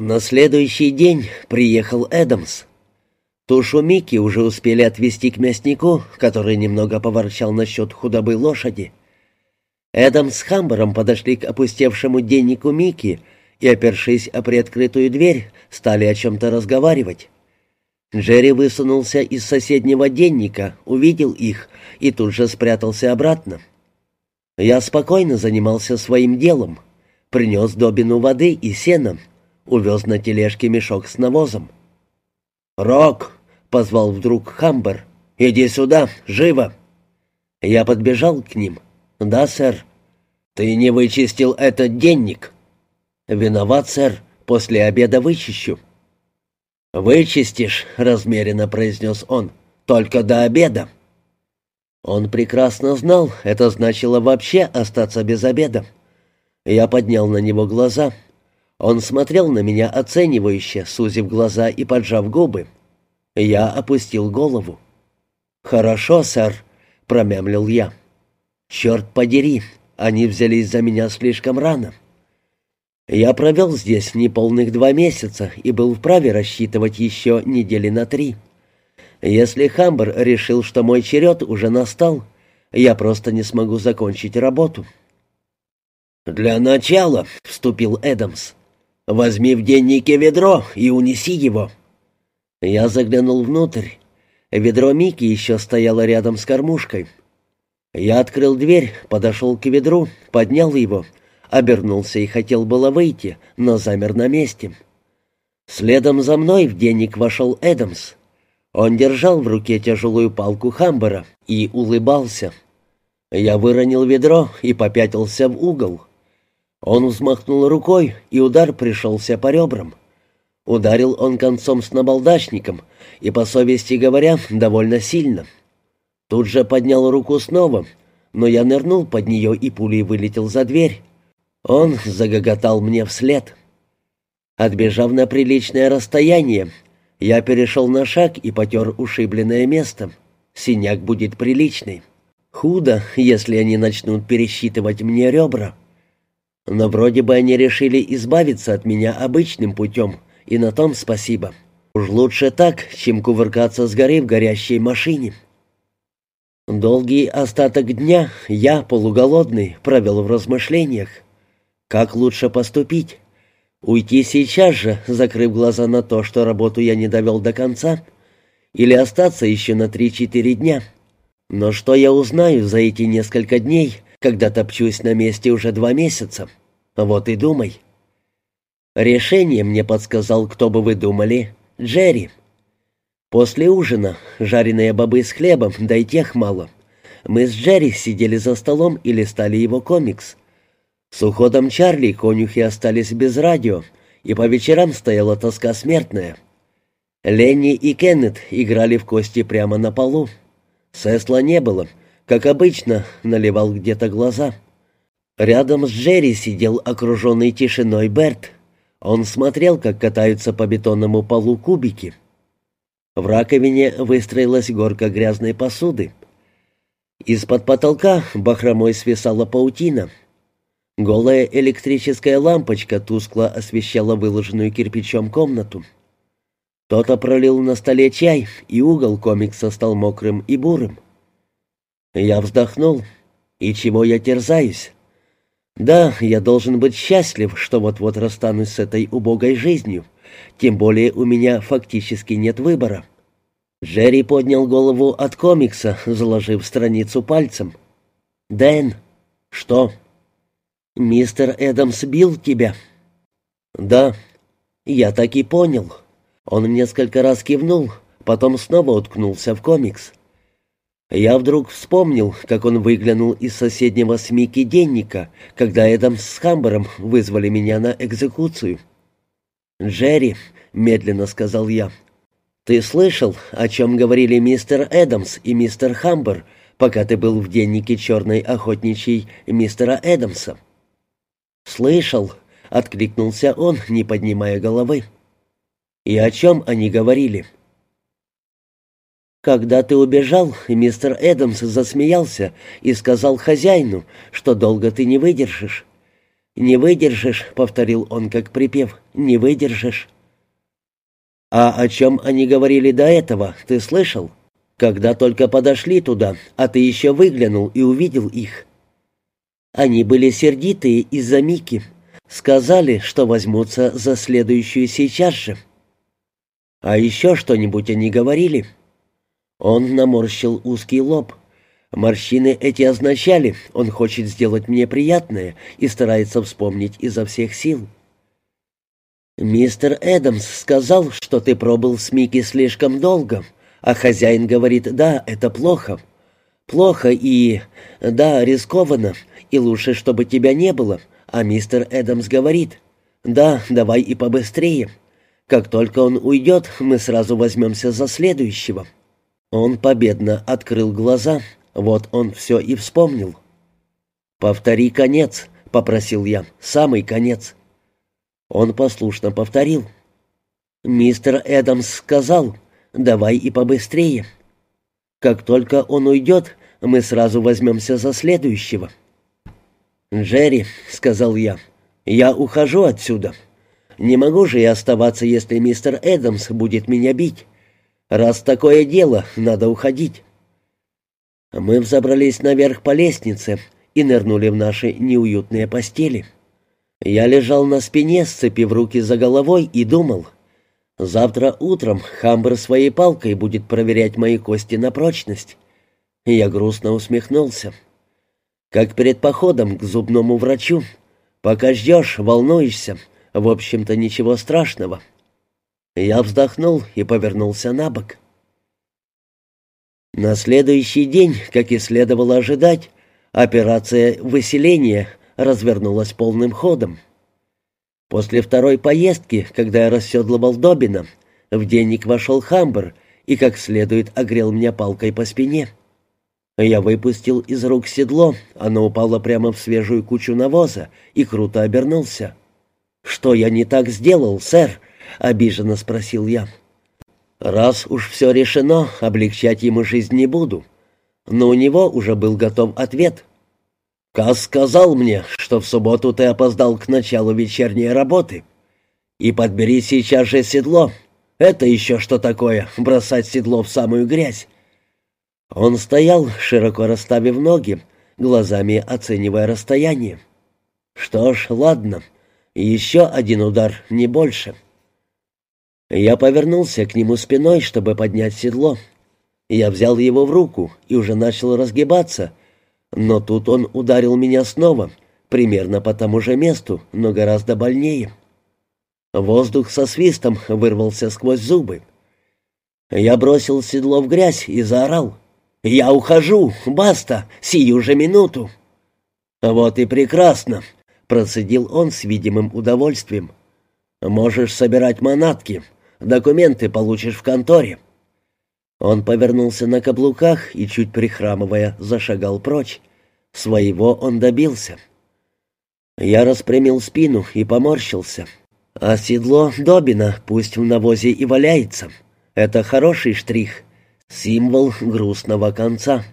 На следующий день приехал Эдамс. Тушу Микки уже успели отвезти к мяснику, который немного поворчал насчет худобы лошади. Эдамс с Хамбером подошли к опустевшему деннику Микки и, опершись о приоткрытую дверь, стали о чем-то разговаривать. Джерри высунулся из соседнего денника, увидел их и тут же спрятался обратно. Я спокойно занимался своим делом, принес Добину воды и сена, увез на тележке мешок с навозом. «Рок!» — позвал вдруг Хамбер. «Иди сюда, живо!» Я подбежал к ним. «Да, сэр». «Ты не вычистил этот денник?» «Виноват, сэр. После обеда вычищу». «Вычистишь», — размеренно произнес он, — «только до обеда». Он прекрасно знал, это значило вообще остаться без обеда. Я поднял на него глаза. Он смотрел на меня оценивающе, сузив глаза и поджав губы. Я опустил голову. «Хорошо, сэр», — промямлил я. «Черт подери, они взялись за меня слишком рано». Я провел здесь неполных два месяца и был вправе рассчитывать еще недели на три. Если Хамбер решил, что мой черед уже настал, я просто не смогу закончить работу. «Для начала», — вступил Эдамс, — «возьми в деннике ведро и унеси его». Я заглянул внутрь. Ведро Мики еще стояло рядом с кормушкой. Я открыл дверь, подошел к ведру, поднял его — Обернулся и хотел было выйти, но замер на месте. Следом за мной в денник вошел Эдамс. Он держал в руке тяжелую палку Хамбера и улыбался. Я выронил ведро и попятился в угол. Он взмахнул рукой, и удар пришелся по ребрам. Ударил он концом с набалдашником, и, по совести говоря, довольно сильно. Тут же поднял руку снова, но я нырнул под нее, и пулей вылетел за дверь. Он загоготал мне вслед. Отбежав на приличное расстояние, я перешел на шаг и потер ушибленное место. Синяк будет приличный. Худо, если они начнут пересчитывать мне ребра. Но вроде бы они решили избавиться от меня обычным путем, и на том спасибо. Уж лучше так, чем кувыркаться с горы в горящей машине. Долгий остаток дня я, полуголодный, провел в размышлениях. Как лучше поступить? Уйти сейчас же, закрыв глаза на то, что работу я не довел до конца? Или остаться еще на три-четыре дня? Но что я узнаю за эти несколько дней, когда топчусь на месте уже два месяца? Вот и думай. Решение мне подсказал, кто бы вы думали, Джерри. После ужина жареные бобы с хлебом, да и тех мало. Мы с Джерри сидели за столом и листали его комикс — с уходом Чарли конюхи остались без радио, и по вечерам стояла тоска смертная. Ленни и Кеннет играли в кости прямо на полу. Сесла не было, как обычно, наливал где-то глаза. Рядом с Джерри сидел окруженный тишиной Берт. Он смотрел, как катаются по бетонному полу кубики. В раковине выстроилась горка грязной посуды. Из-под потолка бахромой свисала паутина — Голая электрическая лампочка тускло освещала выложенную кирпичом комнату. Кто-то пролил на столе чай, и угол комикса стал мокрым и бурым. Я вздохнул. И чего я терзаюсь? Да, я должен быть счастлив, что вот-вот расстанусь с этой убогой жизнью. Тем более у меня фактически нет выбора. Джерри поднял голову от комикса, заложив страницу пальцем. «Дэн». «Что?» «Мистер Эдамс бил тебя?» «Да». «Я так и понял». Он несколько раз кивнул, потом снова уткнулся в комикс. Я вдруг вспомнил, как он выглянул из соседнего с Микки денника, когда Эдамс с Хамбером вызвали меня на экзекуцию. «Джерри», — медленно сказал я, — «ты слышал, о чем говорили мистер Эдамс и мистер Хамбер, пока ты был в деннике черной охотничьей мистера Эдамса?» «Слышал», — откликнулся он, не поднимая головы. «И о чем они говорили?» «Когда ты убежал, мистер Эдамс засмеялся и сказал хозяину, что долго ты не выдержишь. «Не выдержишь», — повторил он как припев, — «не выдержишь». «А о чем они говорили до этого, ты слышал? Когда только подошли туда, а ты еще выглянул и увидел их». Они были сердитые из-за Мики. Сказали, что возьмутся за следующую сейчас же. «А еще что-нибудь они говорили?» Он наморщил узкий лоб. Морщины эти означали, он хочет сделать мне приятное и старается вспомнить изо всех сил. «Мистер Эдамс сказал, что ты пробыл с Микки слишком долго, а хозяин говорит, да, это плохо. Плохо и... да, рискованно, и лучше, чтобы тебя не было, а мистер Эдамс говорит, да, давай и побыстрее. Как только он уйдет, мы сразу возьмемся за следующего». Он победно открыл глаза, вот он все и вспомнил. «Повтори конец», — попросил я, — «самый конец». Он послушно повторил. «Мистер Эдамс сказал, давай и побыстрее. Как только он уйдет, мы сразу возьмемся за следующего». «Джерри», — сказал я, — «я ухожу отсюда. Не могу же я оставаться, если мистер Эдамс будет меня бить. Раз такое дело, надо уходить». Мы взобрались наверх по лестнице и нырнули в наши неуютные постели. Я лежал на спине, сцепив руки за головой, и думал. Завтра утром Хамбер своей палкой будет проверять мои кости на прочность. Я грустно усмехнулся. Как перед походом к зубному врачу. Пока ждешь, волнуешься. В общем-то, ничего страшного. Я вздохнул и повернулся на бок. На следующий день, как и следовало ожидать, операция выселения развернулась полным ходом. После второй поездки, когда я расседлывал Добина, в денег вошел Хамбер и как следует огрел меня палкой по спине. Я выпустил из рук седло, оно упало прямо в свежую кучу навоза и круто обернулся. «Что я не так сделал, сэр?» — обиженно спросил я. «Раз уж все решено, облегчать ему жизнь не буду». Но у него уже был готов ответ. «Кас сказал мне, что в субботу ты опоздал к началу вечерней работы. И подбери сейчас же седло. Это еще что такое, бросать седло в самую грязь?» Он стоял, широко расставив ноги, глазами оценивая расстояние. «Что ж, ладно, еще один удар, не больше». Я повернулся к нему спиной, чтобы поднять седло. Я взял его в руку и уже начал разгибаться, но тут он ударил меня снова, примерно по тому же месту, но гораздо больнее. Воздух со свистом вырвался сквозь зубы. Я бросил седло в грязь и заорал. «Я ухожу! Баста! Сию же минуту!» «Вот и прекрасно!» — процедил он с видимым удовольствием. «Можешь собирать манатки. Документы получишь в конторе». Он повернулся на каблуках и, чуть прихрамывая, зашагал прочь. Своего он добился. Я распрямил спину и поморщился. А седло Добина пусть в навозе и валяется. Это хороший штрих, символ грустного конца.